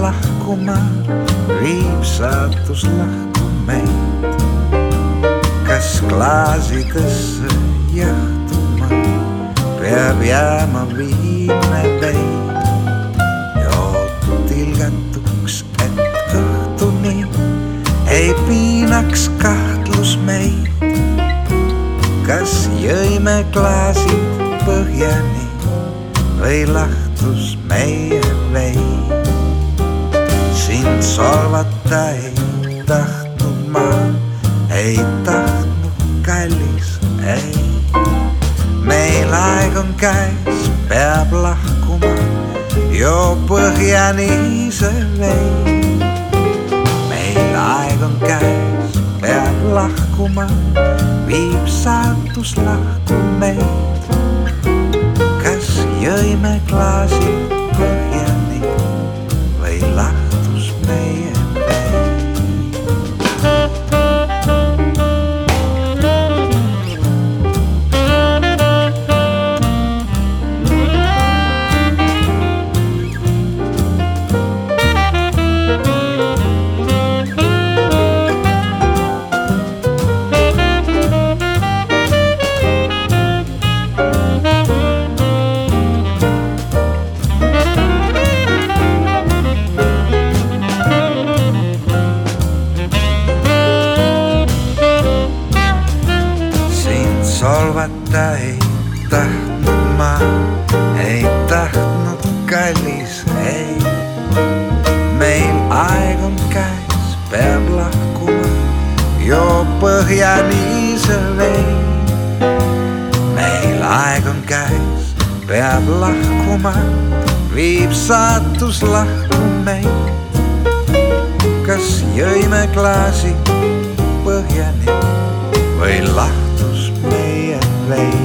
lahkuma, viib saatus lahku meid. kas klaasidesse jahtuma peab jääma viimne vein? jood tilgatuks, et õhtuni ei piinaks kahtlus meid. kas jõime klaasid põhjani või lahtus meie vein? Sind solvata ei tahtnud ma, ei tahtnud kallis, ei. meil aeg on käes, peab lahkuma, joo põhjani see vein. meil aeg on käes, peab lahkuma, viib saatus lahku meid. Solvata ei tahtnud ma, ei tahtnud kallis, ei. meil aeg on käes, peab lahkuma, joo põhjani see vein. meil aeg on käes, peab lahkuma, viib saatus lahku meid. kas jõime klaasi play.